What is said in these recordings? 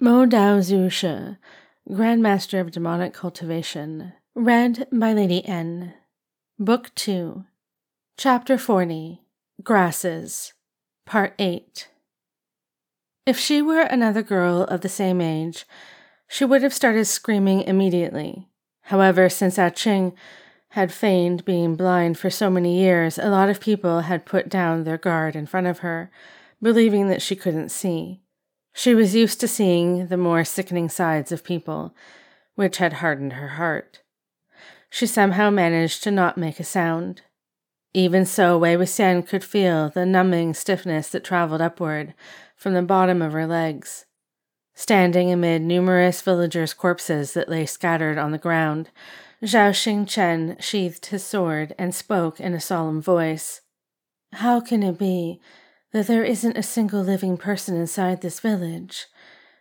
Mo Dao Zu Shi, Grandmaster of Demonic Cultivation. Read by LadyEn. Book 2, Chapter 40 Grasses, Part 8. If she were another girl of the same age, she would have started screaming immediately. However, since Ah Ching had feigned being blind for so many years, a lot of people had put down their guard in front of her, believing that she couldn't see. She was used to seeing the more sickening sides of people, which had hardened her heart. She somehow managed to not make a sound. Even so, Wei Wuxian could feel the numbing stiffness that traveled upward from the bottom of her legs. Standing amid numerous villagers' corpses that lay scattered on the ground, Zhao Xingchen sheathed his sword and spoke in a solemn voice. How can it be that there isn't a single living person inside this village,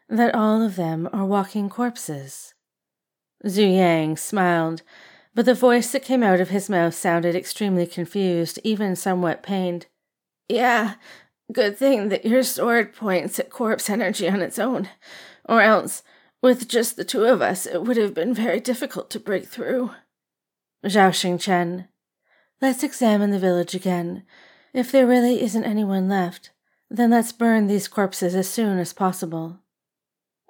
that all of them are walking corpses. Zhu Yang smiled, but the voice that came out of his mouth sounded extremely confused, even somewhat pained. Yeah, good thing that your sword points at corpse energy on its own, or else, with just the two of us, it would have been very difficult to break through. Zhao Xingchen, let's examine the village again if there really isn't anyone left, then let's burn these corpses as soon as possible.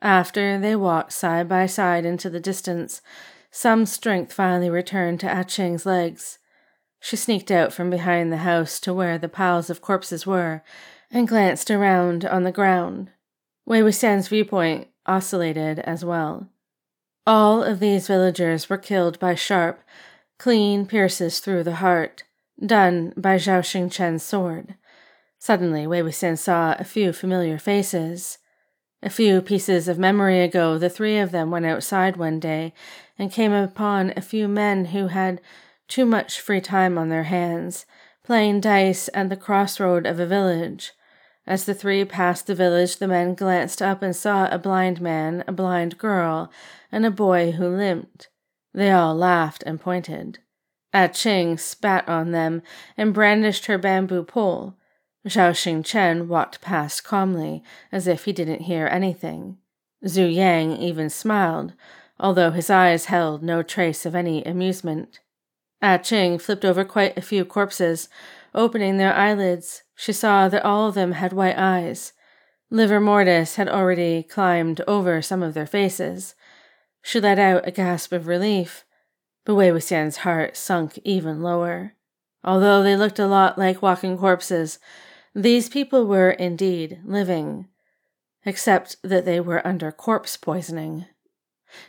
After they walked side by side into the distance, some strength finally returned to Ah Ching's legs. She sneaked out from behind the house to where the piles of corpses were and glanced around on the ground. Wei Wuxian's viewpoint oscillated as well. All of these villagers were killed by sharp, clean pierces through the heart, done by Zhao Xingchen's sword. Suddenly, Wei Wuxian saw a few familiar faces. A few pieces of memory ago, the three of them went outside one day and came upon a few men who had too much free time on their hands, playing dice at the crossroad of a village. As the three passed the village, the men glanced up and saw a blind man, a blind girl, and a boy who limped. They all laughed and pointed. Ah Ching spat on them and brandished her bamboo pole. Zhao Xingchen walked past calmly, as if he didn't hear anything. Zhu Yang even smiled, although his eyes held no trace of any amusement. Ah Ching flipped over quite a few corpses. Opening their eyelids, she saw that all of them had white eyes. Livor mortis had already climbed over some of their faces. She let out a gasp of relief. Wuxian's heart sunk even lower. Although they looked a lot like walking corpses, these people were indeed living, except that they were under corpse poisoning.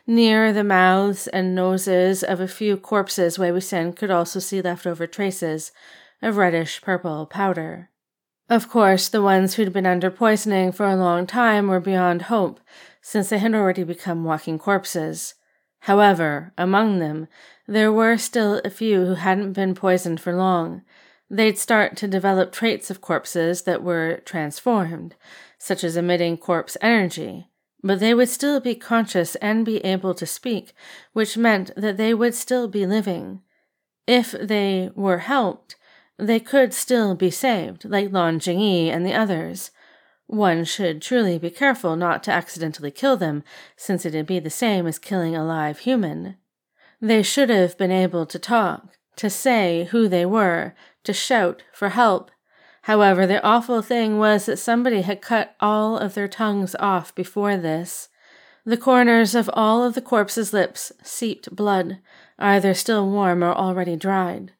Near the mouths and noses of a few corpses, Wei could also see leftover traces of reddish purple powder. Of course, the ones who'd been under poisoning for a long time were beyond hope, since they had already become walking corpses. However, among them, there were still a few who hadn't been poisoned for long. They'd start to develop traits of corpses that were transformed, such as emitting corpse energy, but they would still be conscious and be able to speak, which meant that they would still be living. If they were helped, they could still be saved, like Lan Jingyi and the others. One should truly be careful not to accidentally kill them, since it'd be the same as killing a live human. They should have been able to talk, to say who they were, to shout for help. However, the awful thing was that somebody had cut all of their tongues off before this. The corners of all of the corpses' lips seeped blood, either still warm or already dried.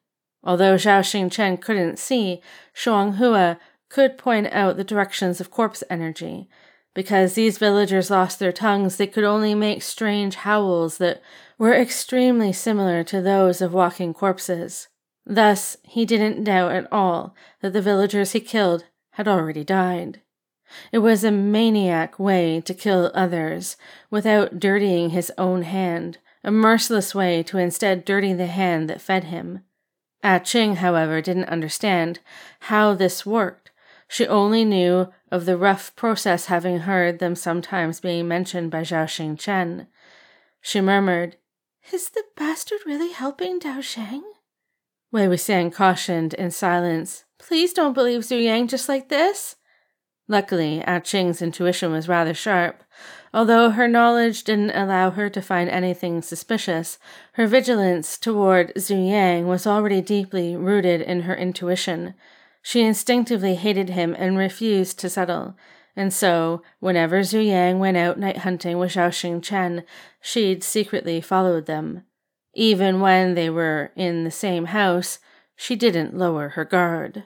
Although Zhao Xingchen couldn't see, Shuang Hua could point out the directions of corpse energy. Because these villagers lost their tongues, they could only make strange howls that were extremely similar to those of walking corpses. Thus, he didn't doubt at all that the villagers he killed had already died. It was a maniac way to kill others without dirtying his own hand, a merciless way to instead dirty the hand that fed him. Ah Ching, however, didn't understand how this worked she only knew of the rough process, having heard them sometimes being mentioned by Zhao Xingchen. She murmured, Is the bastard really helping Dao Zhang? Wei Wuxian cautioned in silence, Please don't believe Zhu Yang just like this. Luckily, Ah Ching's intuition was rather sharp. Although her knowledge didn't allow her to find anything suspicious, her vigilance toward Zhu Yang was already deeply rooted in her intuition. She instinctively hated him and refused to settle. And so, whenever Zhu Yang went out night hunting with Zhao Xing Chen, she'd secretly followed them. Even when they were in the same house, she didn't lower her guard.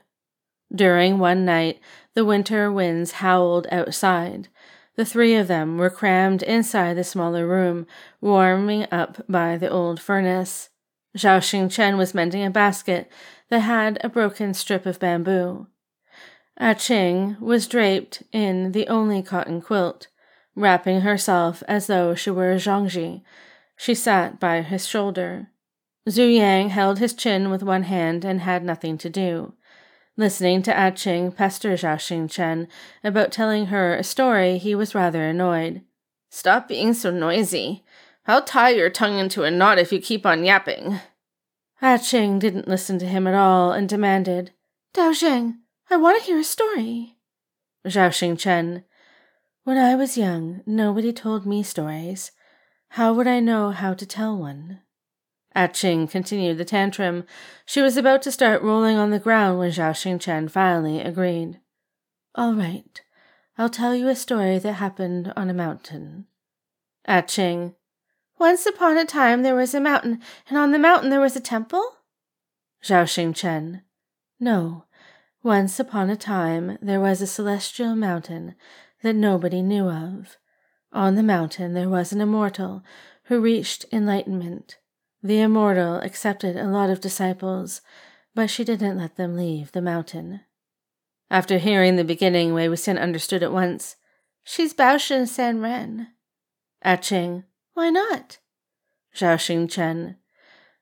During one night, the winter winds howled outside. The three of them were crammed inside the smaller room, warming up by the old furnace. Zhao Xingchen was mending a basket that had a broken strip of bamboo. A Ching was draped in the only cotton quilt, wrapping herself as though she were a zongzi. She sat by his shoulder. Zhu Yang held his chin with one hand and had nothing to do. Listening to A Ching pester Zhao Xingchen about telling her a story, he was rather annoyed. Stop being so noisy. I'll tie your tongue into a knot if you keep on yapping. A Ching didn't listen to him at all and demanded, Dao Zhang, I want to hear a story. Zhao Xingchen, when I was young, nobody told me stories. How would I know how to tell one? A Ching continued the tantrum. She was about to start rolling on the ground when Zhao Xingchen finally agreed. All right, I'll tell you a story that happened on a mountain. A Ching, once upon a time there was a mountain, and on the mountain there was a temple? Zhao Xingchen, no. Once upon a time there was a celestial mountain that nobody knew of. On the mountain there was an immortal who reached enlightenment. The immortal accepted a lot of disciples, but she didn't let them leave the mountain. After hearing the beginning, Wei Wuxian understood at once. She's Baoshan San Ren. Ah Ching, why not? Zhao Chen.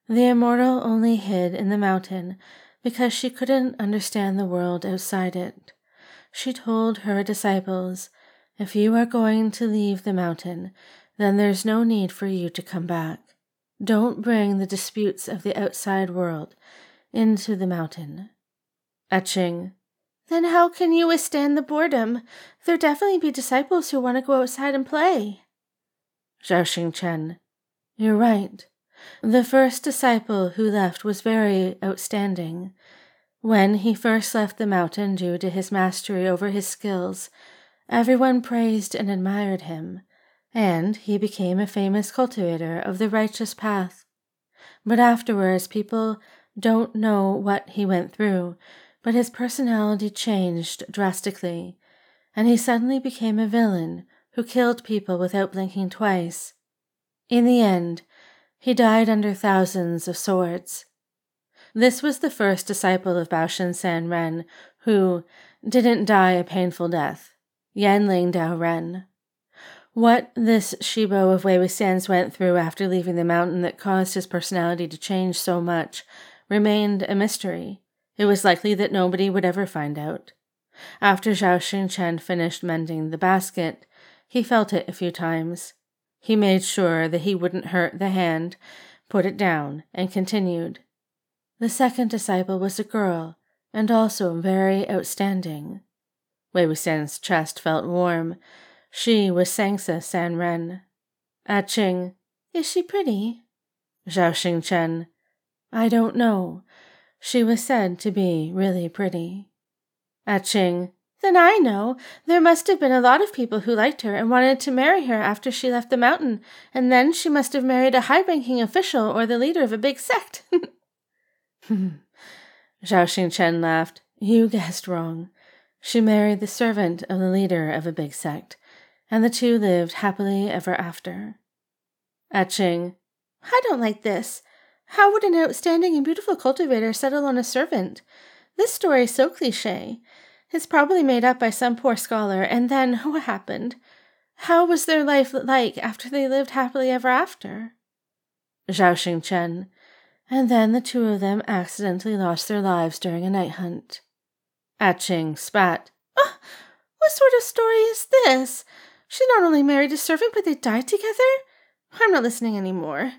The immortal only hid in the mountain because she couldn't understand the world outside it. She told her disciples, If you are going to leave the mountain, then there's no need for you to come back. Don't bring the disputes of the outside world into the mountain. Etching. Then how can you withstand the boredom? There'll definitely be disciples who want to go outside and play. Zhao Chen. You're right. The first disciple who left was very outstanding. When he first left the mountain due to his mastery over his skills, everyone praised and admired him and he became a famous cultivator of the righteous path. But afterwards, people don't know what he went through, but his personality changed drastically, and he suddenly became a villain who killed people without blinking twice. In the end, he died under thousands of swords. This was the first disciple of Baoshan San Ren who didn't die a painful death, Yanling Dao Ren. What this Shibo of Wei Wuxian's went through after leaving the mountain that caused his personality to change so much remained a mystery. It was likely that nobody would ever find out. After Zhao Xingchen finished mending the basket, he felt it a few times. He made sure that he wouldn't hurt the hand, put it down, and continued. The second disciple was a girl, and also very outstanding. Wei Wuxian's chest felt warm, she was Cangse San Ren. A Ching, is she pretty? Zhao Xing Chen, I don't know. She was said to be really pretty. A Ching, then I know. There must have been a lot of people who liked her and wanted to marry her after she left the mountain, and then she must have married a high ranking official or the leader of a big sect. Zhao Xing Chen laughed. You guessed wrong. She married the servant of the leader of a big sect and the two lived happily ever after. Etching, I don't like this. How would an outstanding and beautiful cultivator settle on a servant? This story is so cliche. It's probably made up by some poor scholar, and then what happened? How was their life like after they lived happily ever after? Zhao Xingchen, and then the two of them accidentally lost their lives during a night hunt. Ching spat. Oh, what sort of story is this? She not only married a servant, but they died together? I'm not listening any more.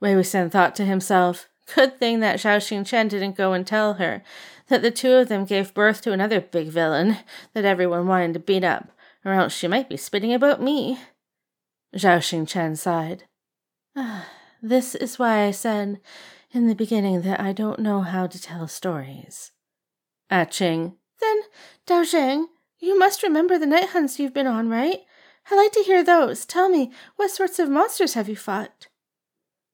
Wei Wuxian thought to himself, Good thing that Zhao Xingchen didn't go and tell her that the two of them gave birth to another big villain that everyone wanted to beat up. or else she might be spitting about me. Zhao Xingchen sighed. Ah, this is why I said in the beginning that I don't know how to tell stories. Ah Ching, then, Dao Zhang, you must remember the night hunts you've been on, right? I'd like to hear those. Tell me, what sorts of monsters have you fought?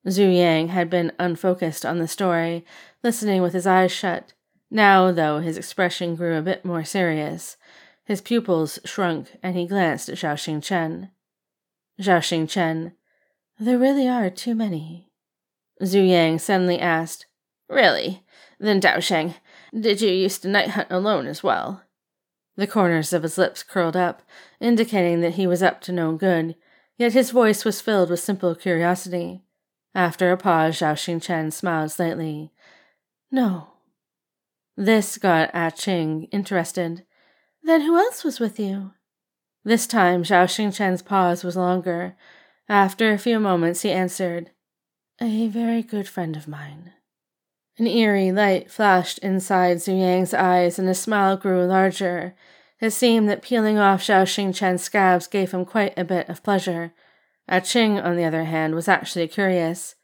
Zhu Yang had been unfocused on the story, listening with his eyes shut. Now, though, his expression grew a bit more serious. His pupils shrunk, and he glanced at Zhao Xingchen. Zhao Xingchen, there really are too many. Zhu Yang suddenly asked, Really? Then Dao Zhang, did you used to night hunt alone as well? The corners of his lips curled up, indicating that he was up to no good, yet his voice was filled with simple curiosity. After a pause, Zhao Xingchen smiled slightly. No. This got Ah Ching interested. Then who else was with you? This time, Zhao Xingchen's pause was longer. After a few moments, he answered, A very good friend of mine. An eerie light flashed inside Zhu Yang's eyes, and his smile grew larger. It seemed that peeling off Zhao Xingchen's scabs gave him quite a bit of pleasure. Ah Ching, on the other hand, was actually curious.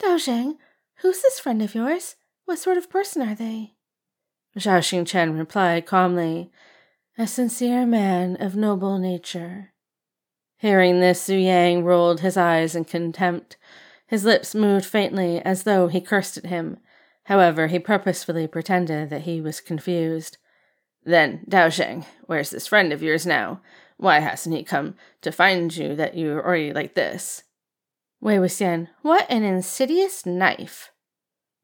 Dao Zhang, who's this friend of yours? What sort of person are they? Zhao Xingchen replied calmly, A sincere man of noble nature. Hearing this, Zhu Yang rolled his eyes in contempt. His lips moved faintly as though he cursed at him. However, he purposefully pretended that he was confused. Then, Dao Zhang, where's this friend of yours now? Why hasn't he come to find you that you're already like this? Wei Wuxian, what an insidious knife!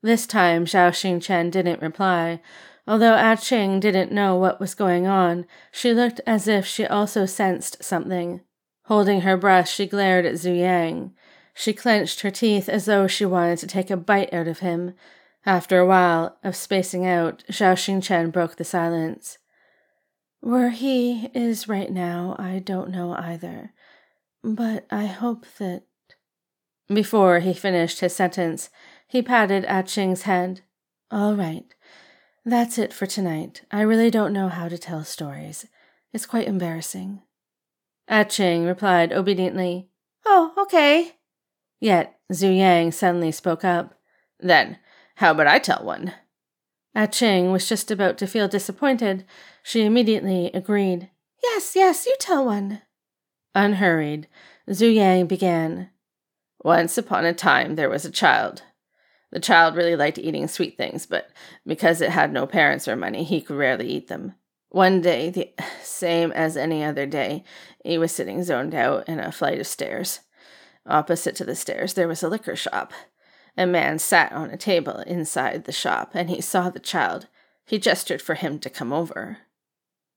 This time Zhao Xingchen didn't reply. Although Ah Ching didn't know what was going on, she looked as if she also sensed something. Holding her breath, she glared at Zhu Yang. She clenched her teeth as though she wanted to take a bite out of him. After a while of spacing out, Zhao Xingchen broke the silence. Where he is right now, I don't know either. But I hope that. Before he finished his sentence, he patted Ah Ching's head. All right. That's it for tonight. I really don't know how to tell stories. It's quite embarrassing. Ah Ching replied obediently, Oh, okay. Yet Zhu Yang suddenly spoke up. Then, how about I tell one? Ah Ching was just about to feel disappointed. She immediately agreed. Yes, yes, you tell one. Unhurried, Zhu Yang began. Once upon a time there was a child. The child really liked eating sweet things, but because it had no parents or money, he could rarely eat them. One day, the same as any other day, he was sitting zoned out in a flight of stairs. Opposite to the stairs, there was a liquor shop. A man sat on a table inside the shop, and he saw the child. He gestured for him to come over.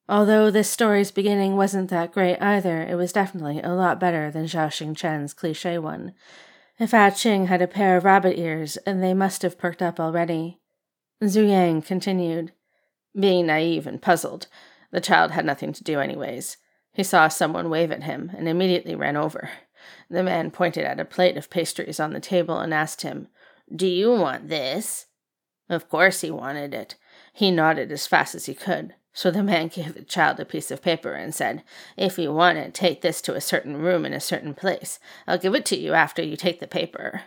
Although this story's beginning wasn't that great either, it was definitely a lot better than Zhao Xingchen's cliche one. If Ah Ching had a pair of rabbit ears, and they must have perked up already. Zhu Yang continued. Being naive and puzzled, the child had nothing to do anyways. He saw someone wave at him and immediately ran over. The man pointed at a plate of pastries on the table and asked him, Do you want this? Of course he wanted it. He nodded as fast as he could. So the man gave the child a piece of paper and said, If you want it, take this to a certain room in a certain place. I'll give it to you after you take the paper.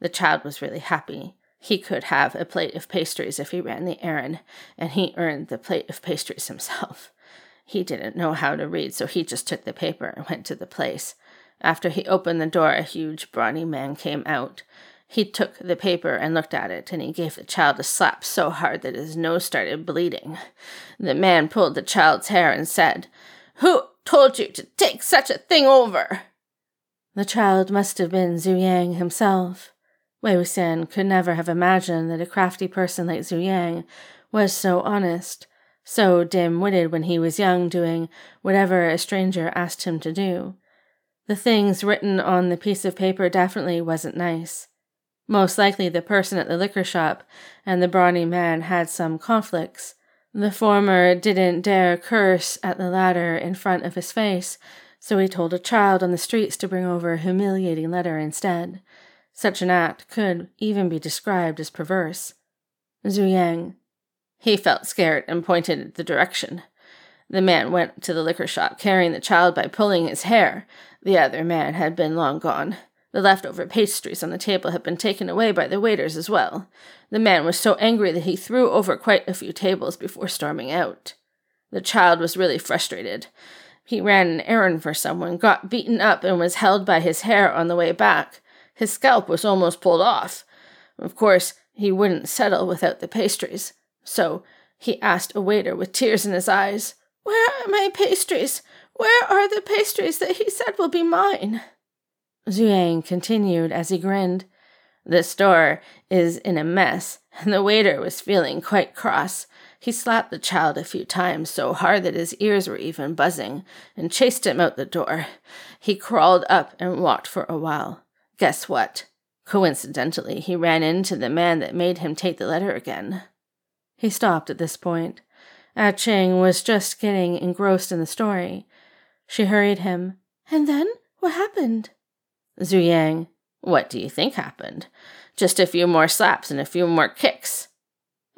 The child was really happy. He could have a plate of pastries if he ran the errand, and he earned the plate of pastries himself. He didn't know how to read, so he just took the paper and went to the place. After he opened the door, a huge, brawny man came out. He took the paper and looked at it, and he gave the child a slap so hard that his nose started bleeding. The man pulled the child's hair and said, Who told you to take such a thing over? The child must have been Zhu Yang himself. Wei Wuxian could never have imagined that a crafty person like Zhu Yang was so honest, so dim witted when he was young, doing whatever a stranger asked him to do. The things written on the piece of paper definitely wasn't nice. Most likely the person at the liquor shop and the brawny man had some conflicts. The former didn't dare curse at the latter in front of his face, so he told a child on the streets to bring over a humiliating letter instead. Such an act could even be described as perverse. Zhu Yang. He felt scared and pointed the direction. The man went to the liquor shop carrying the child by pulling his hair. The other man had been long gone. The leftover pastries on the table had been taken away by the waiters as well. The man was so angry that he threw over quite a few tables before storming out. The child was really frustrated. He ran an errand for someone, got beaten up, and was held by his hair on the way back. His scalp was almost pulled off. Of course, he wouldn't settle without the pastries, so he asked a waiter with tears in his eyes, Where are my pastries? Where are the pastries that he said will be mine? Zhu Yang continued as he grinned. The store is in a mess, and the waiter was feeling quite cross. He slapped the child a few times so hard that his ears were even buzzing, and chased him out the door. He crawled up and walked for a while. Guess what? Coincidentally, he ran into the man that made him take the letter again. He stopped at this point. Ah Ching was just getting engrossed in the story. She hurried him. And then? What happened? Zhu Yang. What do you think happened? Just a few more slaps and a few more kicks.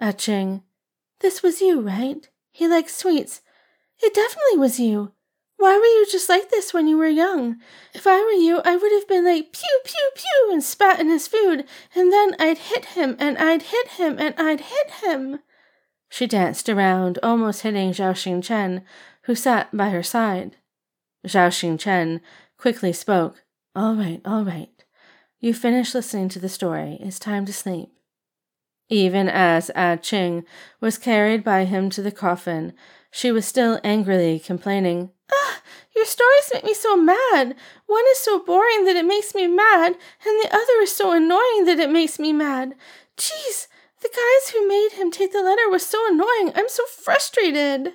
Ah. This was you, right? He likes sweets. It definitely was you. Why were you just like this when you were young? If I were you, I would have been like pew, pew, pew, and spat in his food, and then I'd hit him, and I'd hit him, and I'd hit him. She danced around, almost hitting Zhao Xingchen, who sat by her side. Zhao Xingchen quickly spoke. All right, all right. You finished listening to the story. It's time to sleep. Even as Ah Ching was carried by him to the coffin, she was still angrily complaining. Ah, your stories make me so mad. One is so boring that it makes me mad, and the other is so annoying that it makes me mad. Jeez, the guys who made him take the letter were so annoying. I'm so frustrated.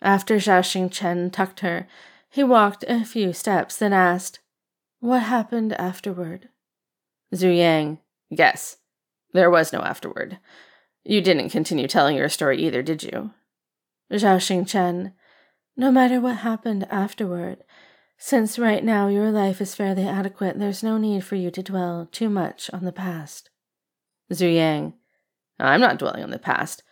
After Zhao Xingchen tucked her, he walked a few steps, then asked, What happened afterward? Zhu Yang, guess. There was no afterward. You didn't continue telling your story either, did you? Zhao Xingchen, no matter what happened afterward, since right now your life is fairly adequate, there's no need for you to dwell too much on the past. Zhu Yang, I'm not dwelling on the past.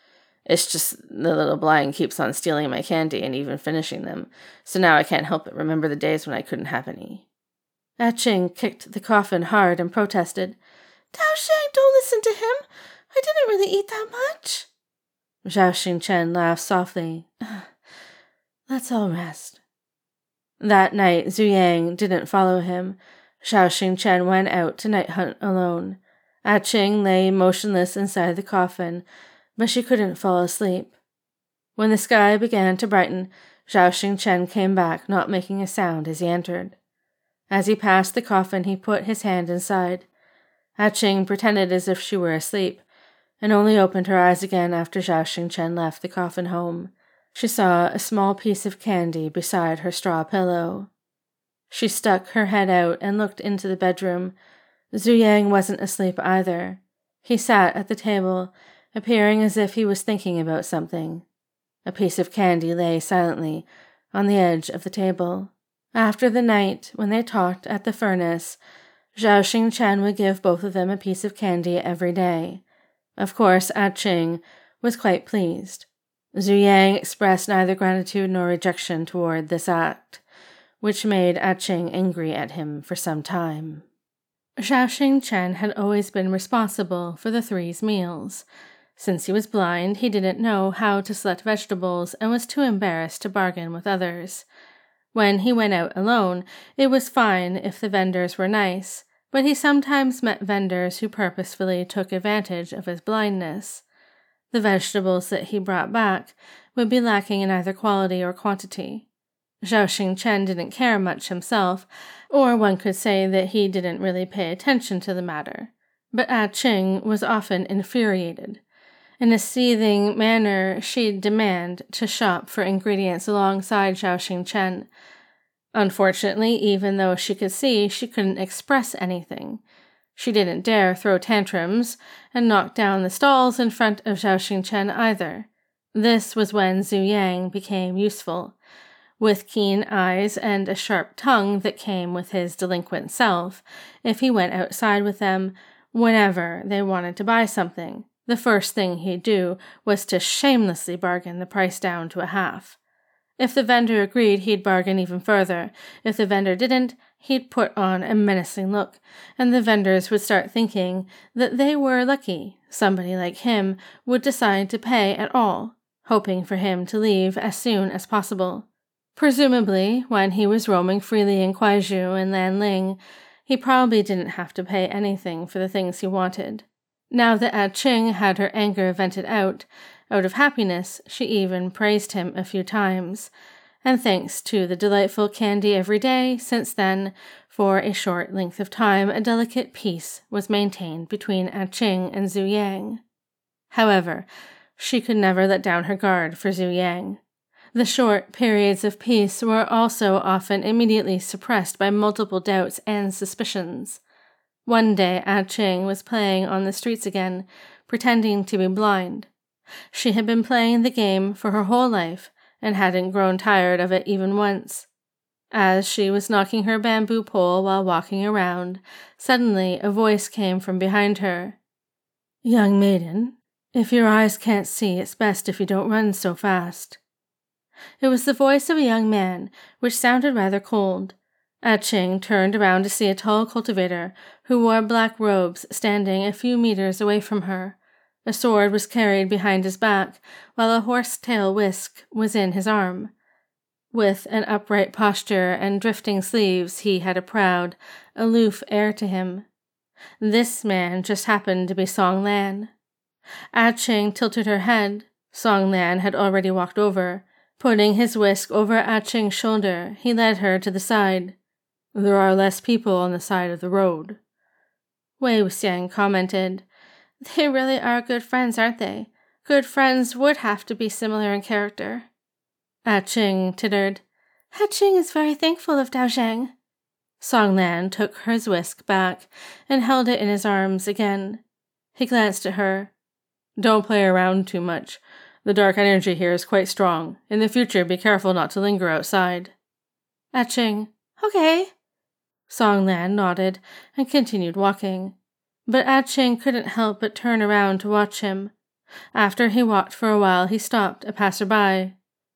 It's just the little blind keeps on stealing my candy and even finishing them, so now I can't help but remember the days when I couldn't have any. Ah Ching kicked the coffin hard and protested. Dao Zhang, don't listen to him. I didn't really eat that much. Zhao Xingchen laughed softly. Let's all rest. That night, Zhu Yang didn't follow him. Zhao Xingchen went out to night hunt alone. Ah Ching lay motionless inside the coffin, but she couldn't fall asleep. When the sky began to brighten, Zhao Xingchen came back, not making a sound as he entered. As he passed the coffin, he put his hand inside. Ah Ching pretended as if she were asleep, and only opened her eyes again after Zhao Xingchen left the coffin home. She saw a small piece of candy beside her straw pillow. She stuck her head out and looked into the bedroom, Zhu Yang wasn't asleep either. He sat at the table, appearing as if he was thinking about something. A piece of candy lay silently on the edge of the table. After the night when they talked at the furnace, Zhao Xingchen would give both of them a piece of candy every day. Of course, Ah Ching was quite pleased. Zhu Yang expressed neither gratitude nor rejection toward this act, which made Ah Ching angry at him for some time. Zhao Xingchen had always been responsible for the three's meals. Since he was blind, he didn't know how to select vegetables and was too embarrassed to bargain with others. When he went out alone, it was fine if the vendors were nice, but he sometimes met vendors who purposefully took advantage of his blindness. The vegetables that he brought back would be lacking in either quality or quantity. Zhao Xingchen didn't care much himself, or one could say that he didn't really pay attention to the matter. But Ah Ching was often infuriated. In a seething manner, she'd demand to shop for ingredients alongside Zhao Xingchen. Unfortunately, even though she could see, she couldn't express anything. She didn't dare throw tantrums and knock down the stalls in front of Zhao Xingchen either. This was when Zhu Yang became useful with keen eyes and a sharp tongue that came with his delinquent self, if he went outside with them whenever they wanted to buy something. The first thing he'd do was to shamelessly bargain the price down to a half. If the vendor agreed, he'd bargain even further. If the vendor didn't, he'd put on a menacing look, and the vendors would start thinking that they were lucky somebody like him would decide to pay at all, hoping for him to leave as soon as possible. Presumably, when he was roaming freely in Kuizhou and Lanling, he probably didn't have to pay anything for the things he wanted. Now that Ah Ching had her anger vented out, out of happiness, she even praised him a few times. And thanks to the delightful candy every day since then, for a short length of time, a delicate peace was maintained between Ah Ching and Zhu Yang. However, she could never let down her guard for Zhu Yang. The short periods of peace were also often immediately suppressed by multiple doubts and suspicions. One day, Ah Ching was playing on the streets again, pretending to be blind. She had been playing the game for her whole life and hadn't grown tired of it even once. As she was knocking her bamboo pole while walking around, suddenly a voice came from behind her. Young maiden, if your eyes can't see, it's best if you don't run so fast. It was the voice of a young man, which sounded rather cold. Ah Ching turned around to see a tall cultivator who wore black robes standing a few meters away from her. A sword was carried behind his back, while a horse-tail whisk was in his arm. With an upright posture and drifting sleeves, he had a proud, aloof air to him. This man just happened to be Song Lan. Ah Ching tilted her head. Song Lan had already walked over. Putting his whisk over Ah Ching's shoulder, he led her to the side. There are less people on the side of the road. Wei Wuxian commented, they really are good friends, aren't they? Good friends would have to be similar in character. Ah Ching tittered. Ah Ching is very thankful of Dao Zhang. Song Lan took his whisk back and held it in his arms again. He glanced at her. Don't play around too much. The dark energy here is quite strong. In the future, be careful not to linger outside. Ah okay. Song Lan nodded and continued walking but Ah Ching couldn't help but turn around to watch him. After he walked for a while, he stopped a passerby.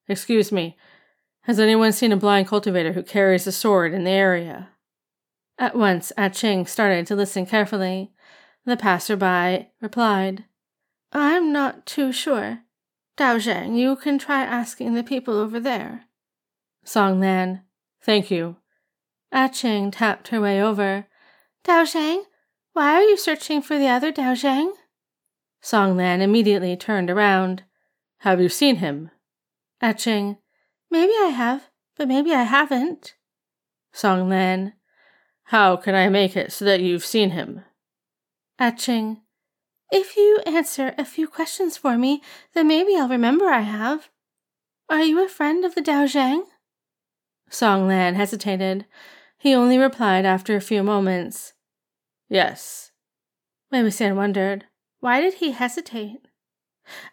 Excuse me, has anyone seen a blind cultivator who carries a sword in the area? At once, Ah Ching started to listen carefully. The passerby replied, I'm not too sure. Dao Zhang, you can try asking the people over there. Song Lan, thank you. Ah tapped her way over. Dao Zhang, why are you searching for the other Dao Zhang? Song Lan immediately turned around. Have you seen him? Etching. Maybe I have, but maybe I haven't. Song Lan. How can I make it so that you've seen him? Etching. If you answer a few questions for me, then maybe I'll remember I have. Are you a friend of the Dao Zhang? Song Lan hesitated. He only replied after a few moments. Yes. Wei Wuxian wondered, why did he hesitate?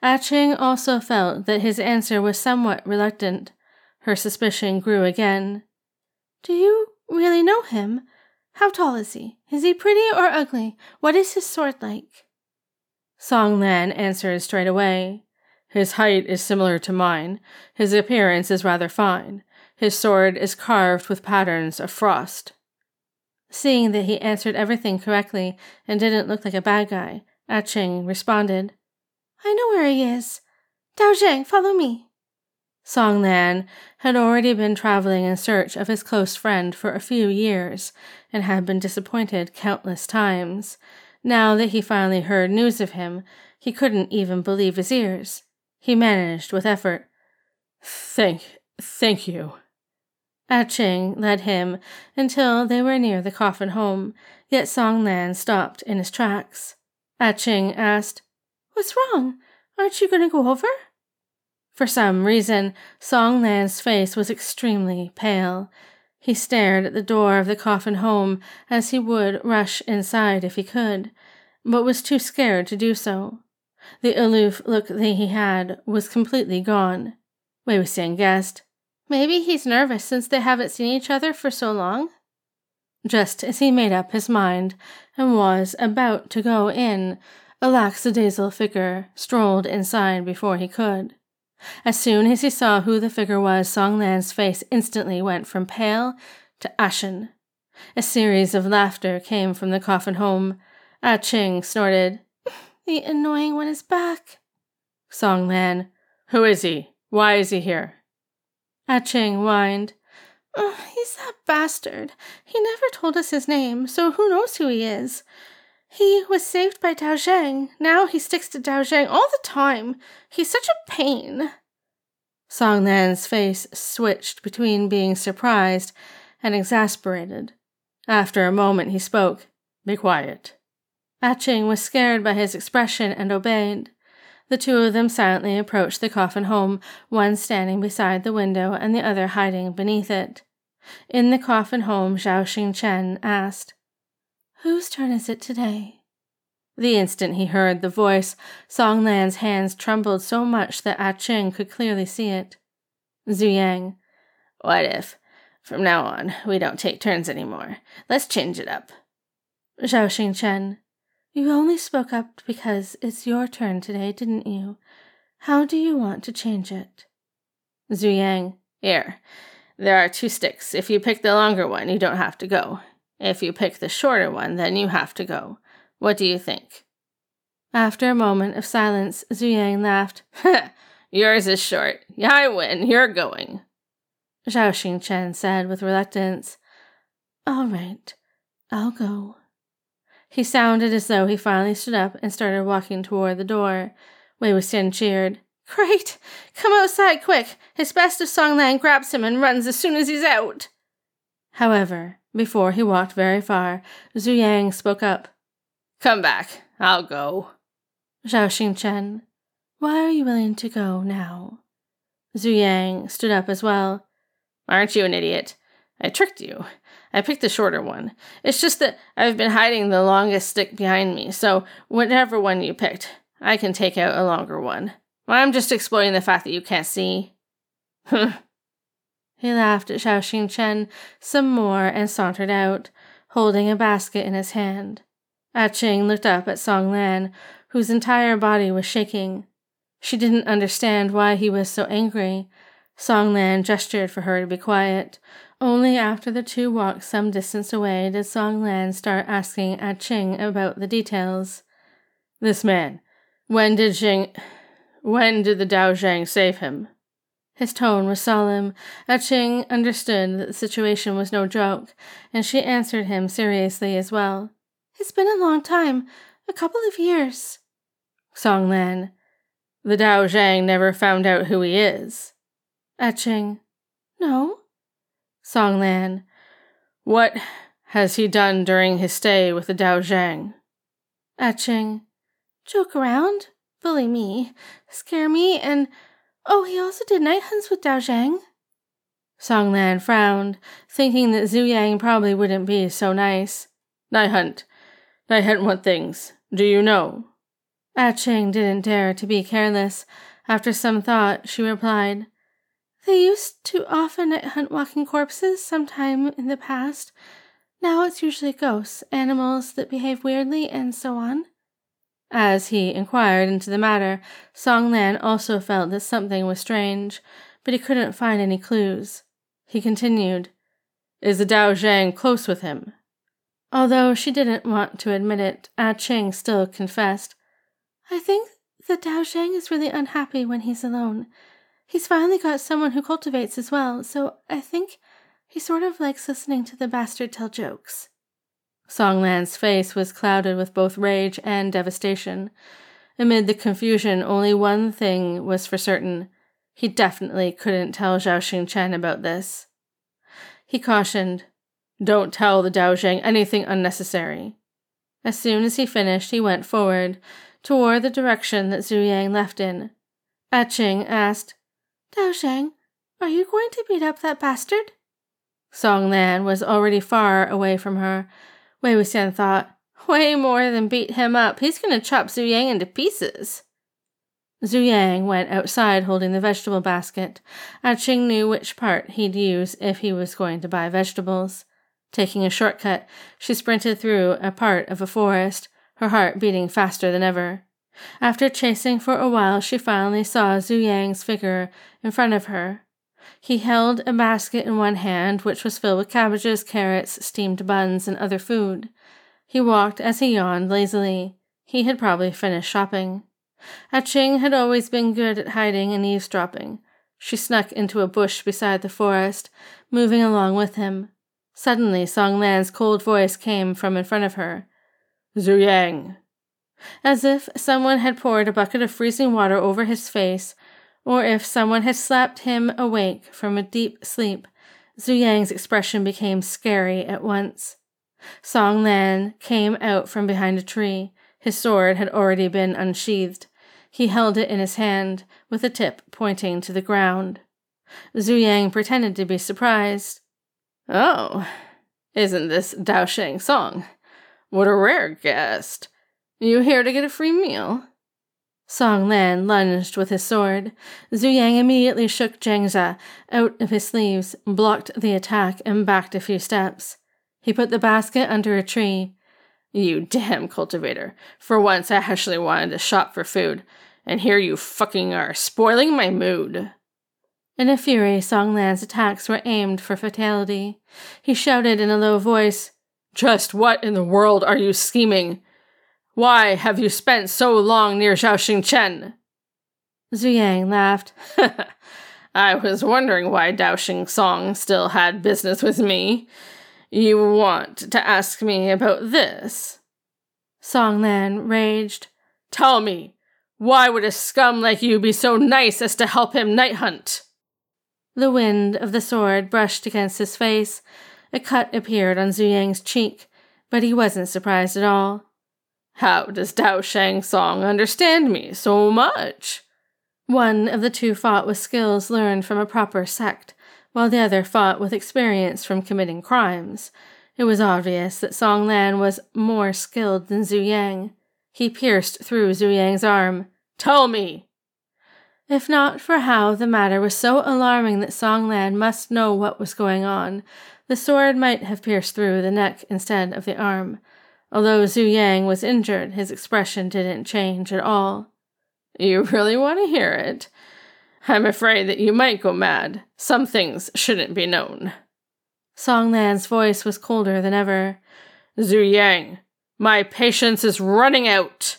Ah Ching also felt that his answer was somewhat reluctant. Her suspicion grew again. Do you really know him? How tall is he? Is he pretty or ugly? What is his sword like? Song Lan answered straight away. His height is similar to mine. His appearance is rather fine. His sword is carved with patterns of frost. Seeing that he answered everything correctly and didn't look like a bad guy, Ah Ching responded, I know where he is. Dao Zhang, follow me. Song Lan had already been traveling in search of his close friend for a few years and had been disappointed countless times. Now that he finally heard news of him, he couldn't even believe his ears. He managed with effort. Thank, thank you. Ah Ching led him until they were near the coffin home, yet Song Lan stopped in his tracks. Ah Ching asked, What's wrong? Aren't you going to go over? For some reason, Song Lan's face was extremely pale. He stared at the door of the coffin home as he would rush inside if he could, but was too scared to do so. The aloof look that he had was completely gone. Wei Wuxian guessed. Maybe he's nervous since they haven't seen each other for so long. Just as he made up his mind and was about to go in, a lackadaisical figure strolled inside before he could. As soon as he saw who the figure was, Song Lan's face instantly went from pale to ashen. A series of laughter came from the coffin home. Ah Ching snorted. The annoying one is back. Song Lan. Who is he? Why is he here? Ching whined. Oh, he's that bastard. He never told us his name, so who knows who he is? He was saved by Dao Zhang. Now he sticks to Dao Zhang all the time. He's such a pain. Song Lan's face switched between being surprised and exasperated. After a moment, he spoke. Be quiet. A Ching was scared by his expression and obeyed. The two of them silently approached the coffin home, one standing beside the window and the other hiding beneath it. In the coffin home, Zhao Xingchen asked, Whose turn is it today? The instant he heard the voice, Song Lan's hands trembled so much that Ah Ching could clearly see it. Zhu Yang, what if, from now on, we don't take turns anymore. Let's change it up. Zhao Xingchen, you only spoke up because it's your turn today, didn't you? How do you want to change it? Zhu Yang, here. There are two sticks. If you pick the longer one, you don't have to go. If you pick the shorter one, then you have to go. What do you think? After a moment of silence, Zhu Yang laughed. Yours is short. I win. You're going. Zhao Xingchen said with reluctance. All right, I'll go. He sounded as though he finally stood up and started walking toward the door. Wei Wuxian cheered. Great! Come outside quick! His best of Song Lan grabs him and runs as soon as he's out. However, before he walked very far, Zhu Yang spoke up. Come back. I'll go. Zhao Xingchen, why are you willing to go now? Zhu Yang stood up as well. Aren't you an idiot? I tricked you. I picked the shorter one. It's just that I've been hiding the longest stick behind me, so whatever one you picked, I can take out a longer one. Well, I'm just exploiting the fact that you can't see. he laughed at Zhao Xingchen some more and sauntered out, holding a basket in his hand. Ah Ching looked up at Song Lan, whose entire body was shaking. She didn't understand why he was so angry, Song Lan gestured for her to be quiet. Only after the two walked some distance away did Song Lan start asking Ah Ching about the details. This man, when did Jing, when did the Dao Zhang save him? His tone was solemn. Ah Ching understood that the situation was no joke, and she answered him seriously as well. It's been a long time, a couple of years. Song Lan, the Dao Zhang never found out who he is. Etching. No. Song Lan. What has he done during his stay with the Dao Zhang? Etching. Joke around, bully me, scare me, and oh, he also did night hunts with Dao Zhang. Song Lan frowned, thinking that Zhu Yang probably wouldn't be so nice. Night hunt. Night hunt what things? Do you know? Ah Ching didn't dare to be careless. After some thought, she replied, they used to often hunt walking corpses sometime in the past. Now it's usually ghosts, animals that behave weirdly, and so on. As he inquired into the matter, Song Lan also felt that something was strange, but he couldn't find any clues. He continued, Is the Dao Zhang close with him? Although she didn't want to admit it, Ah Ching still confessed, I think the Dao Zhang is really unhappy when he's alone. He's finally got someone who cultivates as well, so I think he sort of likes listening to the bastard tell jokes. Song Lan's face was clouded with both rage and devastation. Amid the confusion, only one thing was for certain. He definitely couldn't tell Zhao Xingchen about this. He cautioned, Don't tell the Dao Zhang anything unnecessary. As soon as he finished, he went forward, toward the direction that Zhu Yang left in. Etching asked, Dao Zhang, are you going to beat up that bastard? Song Lan was already far away from her. Wei Wuxian thought, way more than beat him up. He's going to chop Zhu Yang into pieces. Zhu Yang went outside holding the vegetable basket. Ah Ching knew which part he'd use if he was going to buy vegetables. Taking a shortcut, she sprinted through a part of a forest, her heart beating faster than ever. After chasing for a while, she finally saw Zhu Yang's figure in front of her. He held a basket in one hand, which was filled with cabbages, carrots, steamed buns, and other food. He walked as he yawned lazily. He had probably finished shopping. Ah Ching had always been good at hiding and eavesdropping. She snuck into a bush beside the forest, moving along with him. Suddenly, Song Lan's cold voice came from in front of her. Zhu Yang. As if someone had poured a bucket of freezing water over his face, or if someone had slapped him awake from a deep sleep, Zhu Yang's expression became scary at once. Song Lan came out from behind a tree. His sword had already been unsheathed. He held it in his hand, with the tip pointing to the ground. Zhu Yang pretended to be surprised. Oh, isn't this Dao Zhang Song? What a rare guest. You here to get a free meal? Song Lan lunged with his sword. Zhu Yang immediately shook Jiangzai out of his sleeves, blocked the attack, and backed a few steps. He put the basket under a tree. You damn cultivator. For once, I actually wanted to shop for food, and here you fucking are, spoiling my mood. In a fury, Song Lan's attacks were aimed for fatality. He shouted in a low voice, Just what in the world are you scheming? Why have you spent so long near Zhao Chen? Zhu Yang laughed. I was wondering why Dao Zhang Song still had business with me. You want to ask me about this? Song Lan raged. Tell me, why would a scum like you be so nice as to help him night hunt? The wind of the sword brushed against his face. A cut appeared on Zhu Yang's cheek, but he wasn't surprised at all. How does Dao Zhang Song understand me so much? One of the two fought with skills learned from a proper sect, while the other fought with experience from committing crimes. It was obvious that Song Lan was more skilled than Zhu Yang. He pierced through Zhu Yang's arm. Tell me! If not for how the matter was so alarming that Song Lan must know what was going on, the sword might have pierced through the neck instead of the arm. Although Zhu Yang was injured, his expression didn't change at all. You really want to hear it? I'm afraid that you might go mad. Some things shouldn't be known. Song Lan's voice was colder than ever. Zhu Yang, my patience is running out.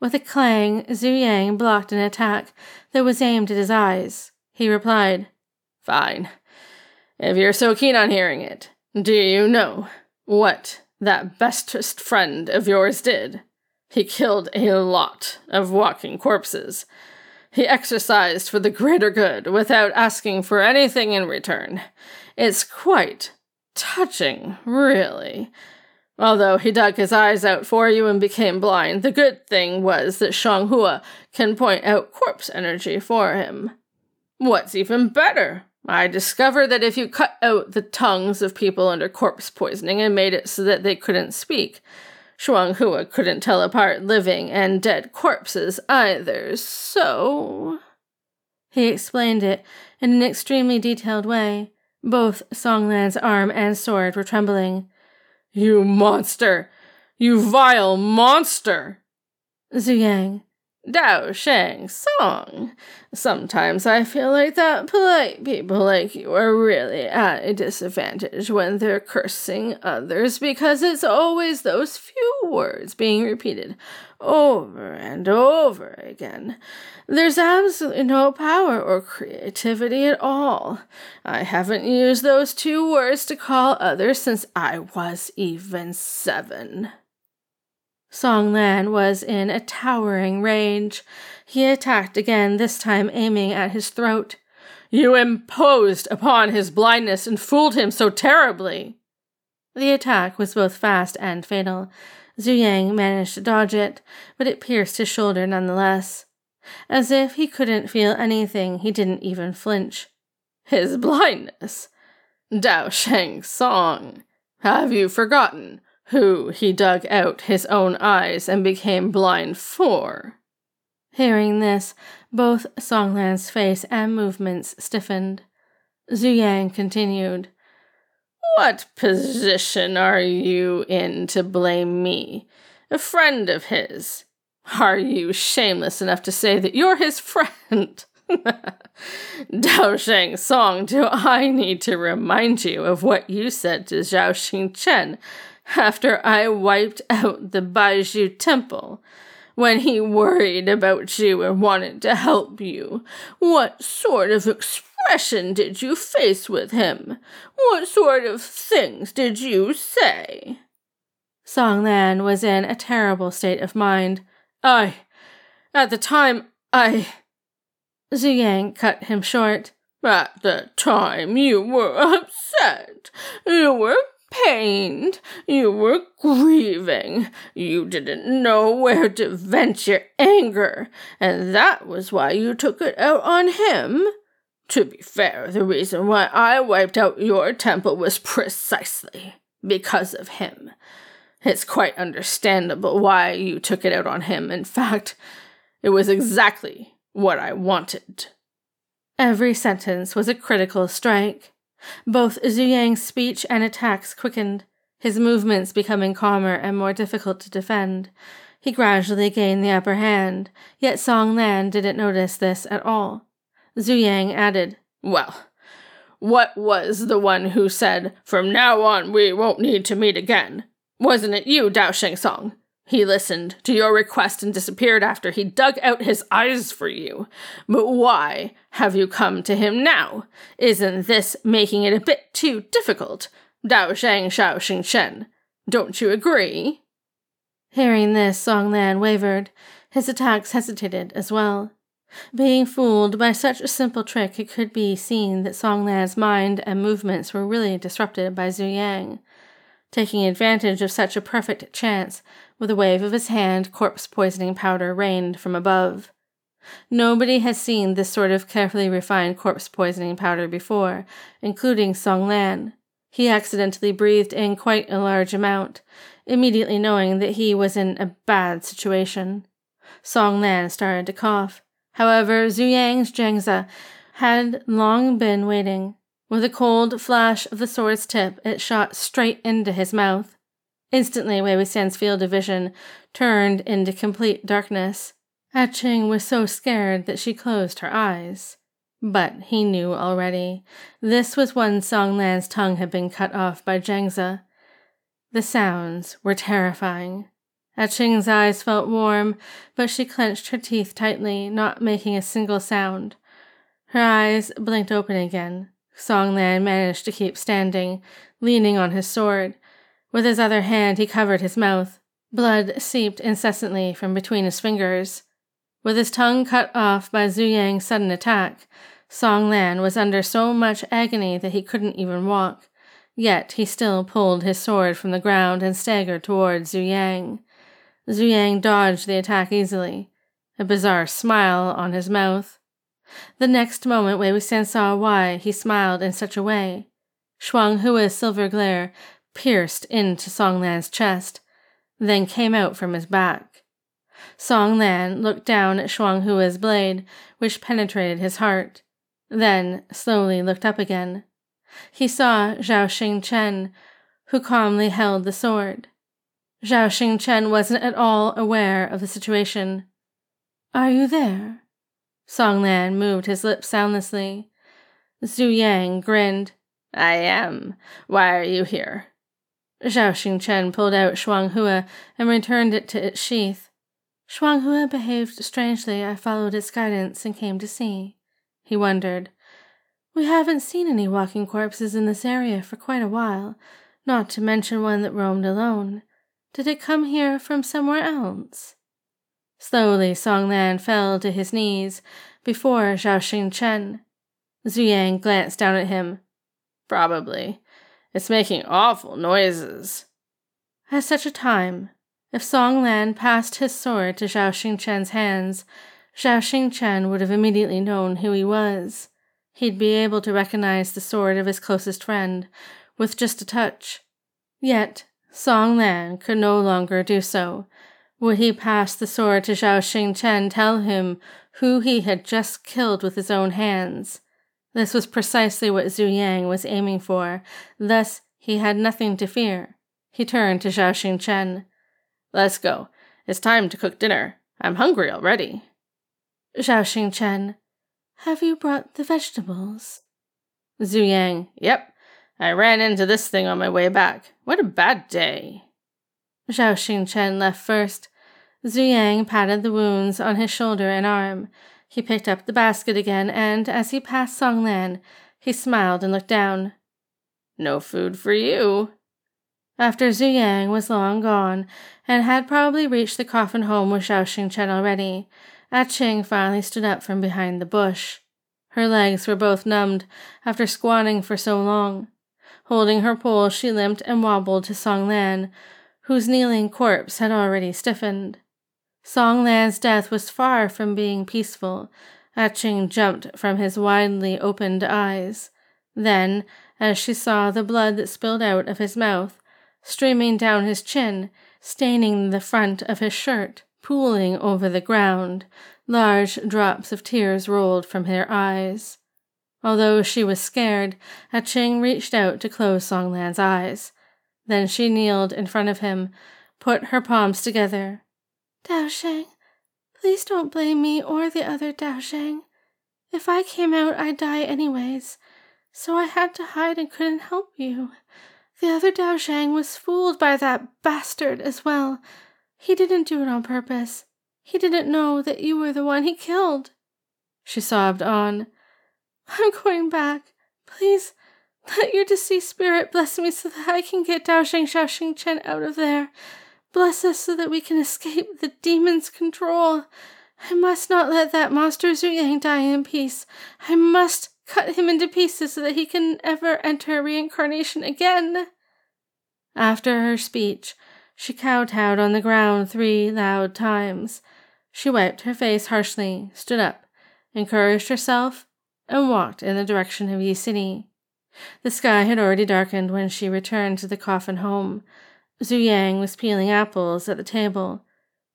With a clang, Zhu Yang blocked an attack that was aimed at his eyes. He replied, Fine. If you're so keen on hearing it, do you know what that bestest friend of yours did? He killed a lot of walking corpses. He exercised for the greater good without asking for anything in return. It's quite touching, really. Although he dug his eyes out for you and became blind, the good thing was that Hua can point out corpse energy for him. What's even better, I discovered that if you cut out the tongues of people under corpse poisoning and made it so that they couldn't speak, Hua couldn't tell apart living and dead corpses either, so. He explained it in an extremely detailed way. Both Song Lan's arm and sword were trembling. You monster! You vile monster! Zhu Yang, Dao Zhang Song. Sometimes I feel like that polite people like you are really at a disadvantage when they're cursing others because it's always those few words being repeated over and over again. There's absolutely no power or creativity at all. I haven't used those two words to call others since I was even seven. Song Lan was in a towering rage. He attacked again, this time aiming at his throat. You imposed upon his blindness and fooled him so terribly. The attack was both fast and fatal. Zhu Yang managed to dodge it, but it pierced his shoulder nonetheless. As if he couldn't feel anything, he didn't even flinch. His blindness? Dao Zhang Song. Have you forgotten? Who he dug out his own eyes and became blind for. Hearing this, both Song Lan's face and movements stiffened. Zhu Yang continued, What position are you in to blame me, a friend of his? Are you shameless enough to say that you're his friend? Dao Zhang Song, do I need to remind you of what you said to Zhao Xing Chen after I wiped out the Baixue temple? When he worried about you and wanted to help you, what sort of expression did you face with him? What sort of things did you say? Song Lan was in a terrible state of mind. I. At the time, I. Zhu Yang cut him short. At the time, you were upset. You were pained. You were grieving. You didn't know where to vent your anger, and that was why you took it out on him. To be fair, the reason why I wiped out your temple was precisely because of him. It's quite understandable why you took it out on him. In fact, it was exactly what I wanted. Every sentence was a critical strike. Both Zhu Yang's speech and attacks quickened, his movements becoming calmer and more difficult to defend. He gradually gained the upper hand, yet Song Lan didn't notice this at all. Zhu Yang added, Well, what was the one who said, From now on we won't need to meet again? Wasn't it you, Dao Zhang Song? He listened to your request and disappeared after he dug out his eyes for you. But why have you come to him now? Isn't this making it a bit too difficult? Dao Zhang Shao Xing Shen. Don't you agree? Hearing this, Song Lan wavered. His attacks hesitated as well. Being fooled by such a simple trick, it could be seen that Song Lan's mind and movements were really disrupted by Zhu Yang. Taking advantage of such a perfect chance, with a wave of his hand, corpse poisoning powder rained from above. Nobody has seen this sort of carefully refined corpse poisoning powder before, including Song Lan. He accidentally breathed in quite a large amount, immediately knowing that he was in a bad situation. Song Lan started to cough. However, Zhu Yang's Jiangzai had long been waiting. With a cold flash of the sword's tip, it shot straight into his mouth. Instantly, Wei Wuxian's field of vision turned into complete darkness. Ah Ching was so scared that she closed her eyes. But he knew already. This was when Song Lan's tongue had been cut off by Jiangzai. The sounds were terrifying. Ah Ching's eyes felt warm, but she clenched her teeth tightly, not making a single sound. Her eyes blinked open again, Song Lan managed to keep standing, leaning on his sword. With his other hand, he covered his mouth. Blood seeped incessantly from between his fingers. With his tongue cut off by Zhu Yang's sudden attack, Song Lan was under so much agony that he couldn't even walk. Yet he still pulled his sword from the ground and staggered towards Zhu Yang. Zhu Yang dodged the attack easily, a bizarre smile on his mouth. The next moment Wei Wuxian saw why he smiled in such a way. Shuang Hua's silver glare pierced into Song Lan's chest, then came out from his back. Song Lan looked down at Shuang Hua's blade, which penetrated his heart, then slowly looked up again. He saw Zhao Xing Chen, who calmly held the sword. Zhao Xing Chen wasn't at all aware of the situation. Are you there? Song Lan moved his lips soundlessly. Zhu Yang grinned. I am. Why are you here? Zhao Xingchen pulled out Shuang Hua and returned it to its sheath. Shuang Hua behaved strangely. I followed its guidance and came to see. He wondered. We haven't seen any walking corpses in this area for quite a while, not to mention one that roamed alone. Did it come here from somewhere else? Slowly, Song Lan fell to his knees before Zhao Xing Chen. Zhu Yang glanced down at him. Probably. It's making awful noises. At such a time, if Song Lan passed his sword to Zhao Xing Chen's hands, Zhao Xing Chen would have immediately known who he was. He'd be able to recognize the sword of his closest friend with just a touch. Yet, Song Lan could no longer do so, would he pass the sword to Zhao Xing Chen, tell him who he had just killed with his own hands? This was precisely what Zhu Yang was aiming for, thus he had nothing to fear. He turned to Zhao Xing Chen. Let's go. It's time to cook dinner. I'm hungry already. Zhao Xingchen, have you brought the vegetables? Zhu Yang, yep. I ran into this thing on my way back. What a bad day. Zhao Xingchen left first. Zhu Yang patted the wounds on his shoulder and arm. He picked up the basket again, and as he passed Song Lan, he smiled and looked down. No food for you. After Zhu Yang was long gone and had probably reached the coffin home with Zhao Xingchen already, A Ching finally stood up from behind the bush. Her legs were both numbed after squatting for so long. Holding her pole, she limped and wobbled to Song Lan, whose kneeling corpse had already stiffened. Song Lan's death was far from being peaceful. A Ching jumped from his widely opened eyes. Then, as she saw the blood that spilled out of his mouth, streaming down his chin, staining the front of his shirt, pooling over the ground, large drops of tears rolled from her eyes. Although she was scared, A Ching reached out to close Song Lan's eyes. Then she kneeled in front of him, put her palms together. Dao Zhang, please don't blame me or the other Dao Zhang. If I came out, I'd die anyways so I had to hide and couldn't help you. The other Dao Zhang was fooled by that bastard as well. He didn't do it on purpose. He didn't know that you were the one he killed. She sobbed on. I'm going back. Please, let your deceased spirit bless me so that I can get Dao Zhang Xiao Xing Chen out of there. Bless us so that we can escape the demon's control. I must not let that monster Zhu Yang die in peace. I must cut him into pieces so that he can ever enter reincarnation again. After her speech, she kowtowed on the ground three loud times. She wiped her face harshly, stood up, encouraged herself, and walked in the direction of Yi City. The sky had already darkened when she returned to the coffin home. Zhu Yang was peeling apples at the table.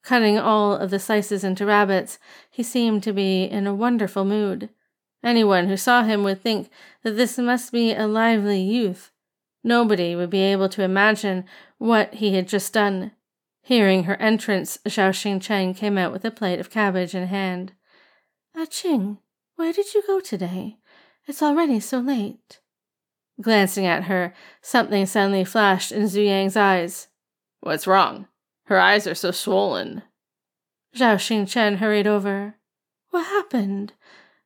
Cutting all of the slices into rabbits, he seemed to be in a wonderful mood. Anyone who saw him would think that this must be a lively youth. Nobody would be able to imagine what he had just done. Hearing her entrance, Xiao Zhao Xingchen came out with a plate of cabbage in hand. Ah Ching, where did you go today? It's already so late. Glancing at her, something suddenly flashed in Zhu Yang's eyes. What's wrong? Her eyes are so swollen. Zhao Xingchen hurried over. What happened?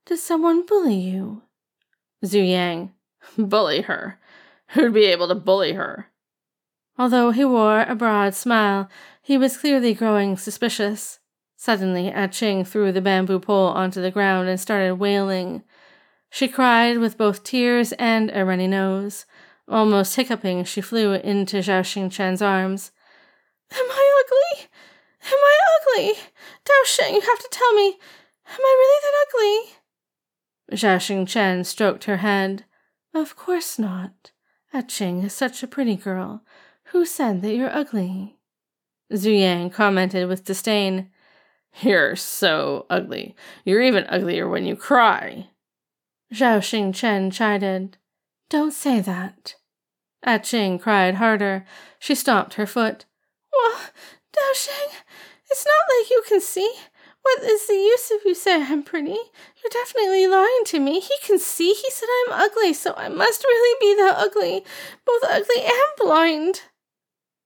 Did someone bully you? Zhu Yang. Bully her? Who'd be able to bully her? Although he wore a broad smile, he was clearly growing suspicious. Suddenly, A Ching threw the bamboo pole onto the ground and started wailing. She cried with both tears and a runny nose. Almost hiccuping, she flew into Zhao Xingchen's arms. Am I ugly? Am I ugly? Dao Zhang, you have to tell me. Am I really that ugly? Zhao Xingchen stroked her head. Of course not. A Ching is such a pretty girl. Who said that you're ugly? Zhu Yang commented with disdain. You're so ugly. You're even uglier when you cry. Zhao Xingchen chided. Don't say that. A Ching cried harder. She stomped her foot. Well, Dao Zhang, it's not like you can see. What is the use of you saying I'm pretty? You're definitely lying to me. He can see. He said I'm ugly, so I must really be that ugly. Both ugly and blind.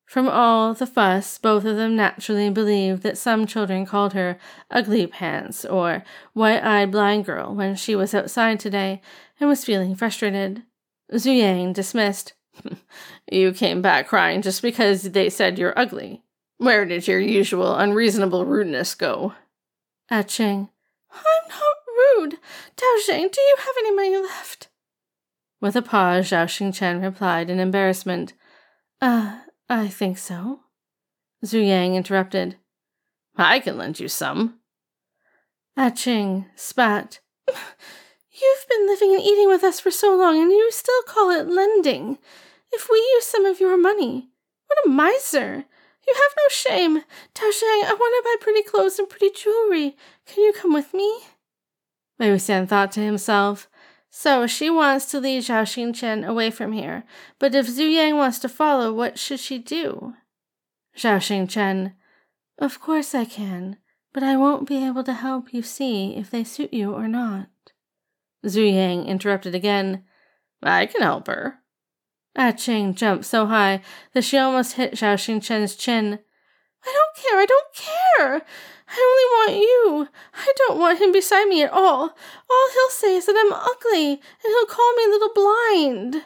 From all the fuss, both of them naturally believed that some children called her ugly pants or white eyed blind girl when she was outside today and was feeling frustrated. Zhu Yang dismissed. you came back crying just because they said you're ugly. Where did your usual unreasonable rudeness go? A Ching. I'm not rude. Dao Zhang, do you have any money left? With a pause, Zhao Xingchen replied in embarrassment. Uh, I think so. Zhu Yang interrupted. I can lend you some. A Ching spat. You've been living and eating with us for so long, and you still call it lending. If we use some of your money, what a miser! You have no shame. Dao Zhang, I want to buy pretty clothes and pretty jewelry. Can you come with me? Wei Wuxian thought to himself. So she wants to lead Zhao Xingchen away from here, but if Zhu Yang wants to follow, what should she do? Zhao Xingchen, of course I can. but I won't be able to help you see if they suit you or not. Zhu Yang interrupted again. I can help her. Ah Ching jumped so high that she almost hit Zhao Xingchen's chin. I don't care, I don't care. I only want you. I don't want him beside me at all. All he'll say is that I'm ugly, and he'll call me little blind.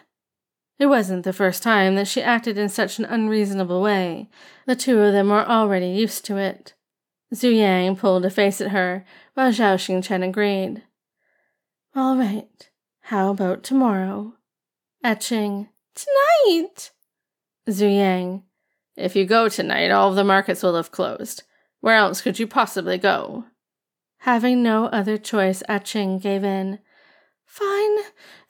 It wasn't the first time that she acted in such an unreasonable way. The two of them were already used to it. Zhu Yang pulled a face at her, while Zhao Xingchen agreed. All right. How about tomorrow? Etching. Tonight! Zhu Yang. If you go tonight, all the markets will have closed. Where else could you possibly go? Having no other choice, ah Etching gave in. Fine,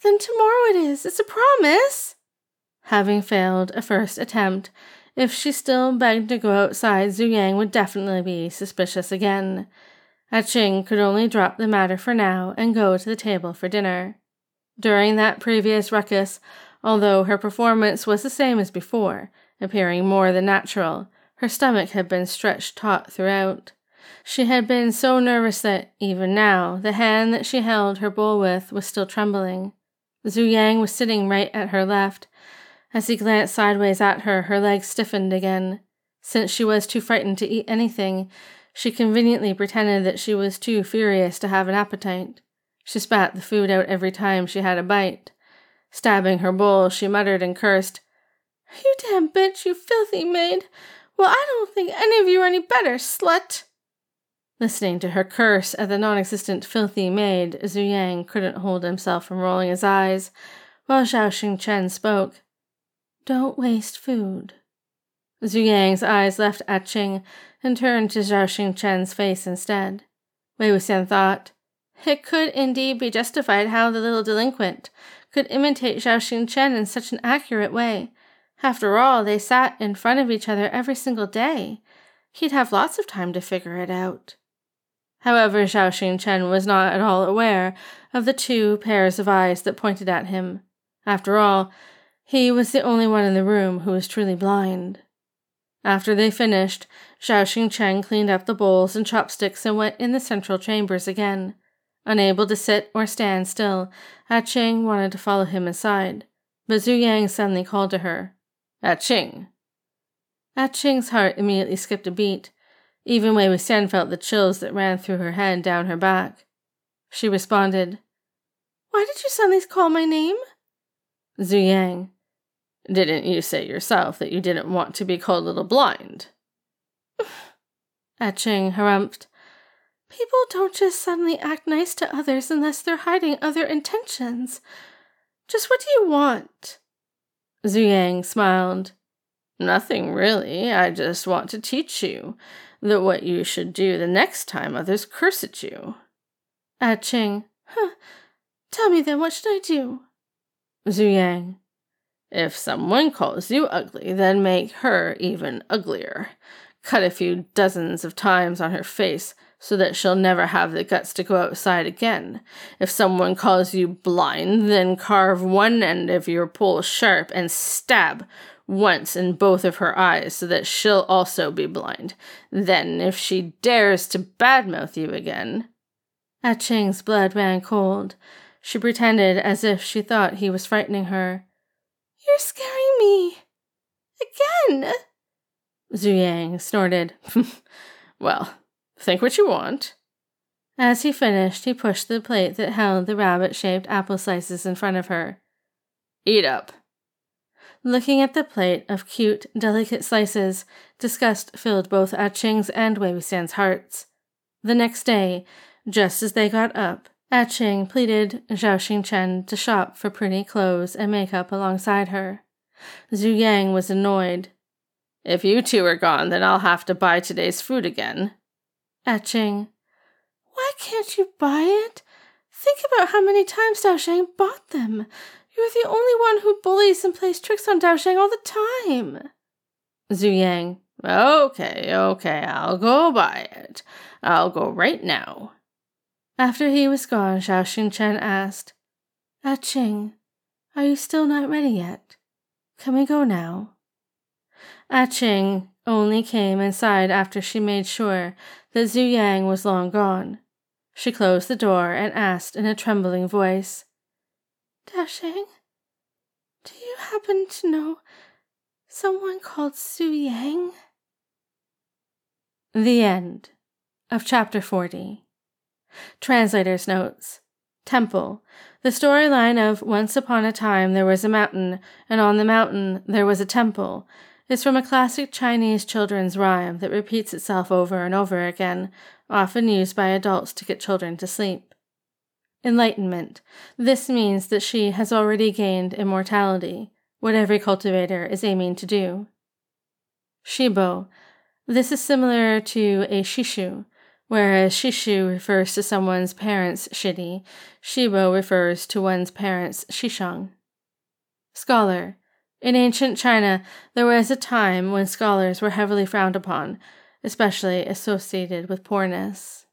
then tomorrow it is. It's a promise. Having failed a first attempt, if she still begged to go outside, Zhu Yang would definitely be suspicious again. Ah Ching could only drop the matter for now and go to the table for dinner. During that previous ruckus, although her performance was the same as before, appearing more than natural, her stomach had been stretched taut throughout. She had been so nervous that, even now, the hand that she held her bowl with was still trembling. Zhu Yang was sitting right at her left. As he glanced sideways at her, her legs stiffened again. Since she was too frightened to eat anything, she conveniently pretended that she was too furious to have an appetite. She spat the food out every time she had a bite. Stabbing her bowl, she muttered and cursed. You damn bitch, you filthy maid! Well, I don't think any of you are any better, slut! Listening to her curse at the non existent filthy maid, Zhu Yang couldn't hold himself from rolling his eyes, while Zhao Xingchen spoke. Don't waste food. Zhu Yang's eyes left ah Ching and turned to Zhao Xingchen's face instead. Wei Wuxian thought, it could indeed be justified how the little delinquent could imitate Zhao Xingchen in such an accurate way. After all, they sat in front of each other every single day. He'd have lots of time to figure it out. However, Zhao Xingchen was not at all aware of the two pairs of eyes that pointed at him. After all, he was the only one in the room who was truly blind. After they finished, Zhao Xingchen cleaned up the bowls and chopsticks and went in the central chambers again. Unable to sit or stand still, A Ching wanted to follow him inside, but Zhu Yang suddenly called to her, A Ching. A Ching's heart immediately skipped a beat. Even Wei Wuxian felt the chills that ran through her head down her back. She responded, Why did you suddenly call my name? Zhu Yang. Didn't you say yourself that you didn't want to be called Little Blind? Etching harumphed. People don't just suddenly act nice to others unless they're hiding other intentions. Just what do you want? Zhu Yang smiled. Nothing really. I just want to teach you that what you should do the next time others curse at you. Ah Ching. Huh. Tell me then, what should I do? Zhu Yang. If someone calls you ugly, then make her even uglier. Cut a few dozens of times on her face so that she'll never have the guts to go outside again. If someone calls you blind, then carve one end of your pole sharp and stab once in both of her eyes so that she'll also be blind. Then, if she dares to badmouth you again. Ah Ching's blood ran cold. She pretended as if she thought he was frightening her. You're scaring me. Again. Zhu Yang snorted. well, think what you want. As he finished, he pushed the plate that held the rabbit shaped apple slices in front of her. Eat up. Looking at the plate of cute, delicate slices, disgust filled both Ah Ching's and Wei Wuxian's hearts. The next day, just as they got up, Ah Ching pleaded Zhao Xingchen to shop for pretty clothes and makeup alongside her. Zhu Yang was annoyed. If you two are gone, then I'll have to buy today's food again. Ah Ching, why can't you buy it? Think about how many times Dao Zhang bought them. You're the only one who bullies and plays tricks on Dao Zhang all the time. Zhu Yang, okay, okay, I'll go buy it. I'll go right now. After he was gone, Zhao Xingchen asked, Ah Ching, are you still not ready yet? Can we go now? Ah Ching only came inside after she made sure that Zhu Yang was long gone. She closed the door and asked in a trembling voice, Dao Zhang, do you happen to know someone called Zhu Yang? The end of chapter 40. Translator's notes. Temple. The storyline of Once Upon a Time There Was a Mountain, and on the mountain there was a temple is from a classic Chinese children's rhyme that repeats itself over and over again, often used by adults to get children to sleep. Enlightenment. This means that she has already gained immortality, what every cultivator is aiming to do. Shibo. This is similar to a shishu, whereas shishu refers to someone's parents' shidi, shibo refers to one's parents' shixiong. Scholar. In ancient China, there was a time when scholars were heavily frowned upon, especially associated with poorness.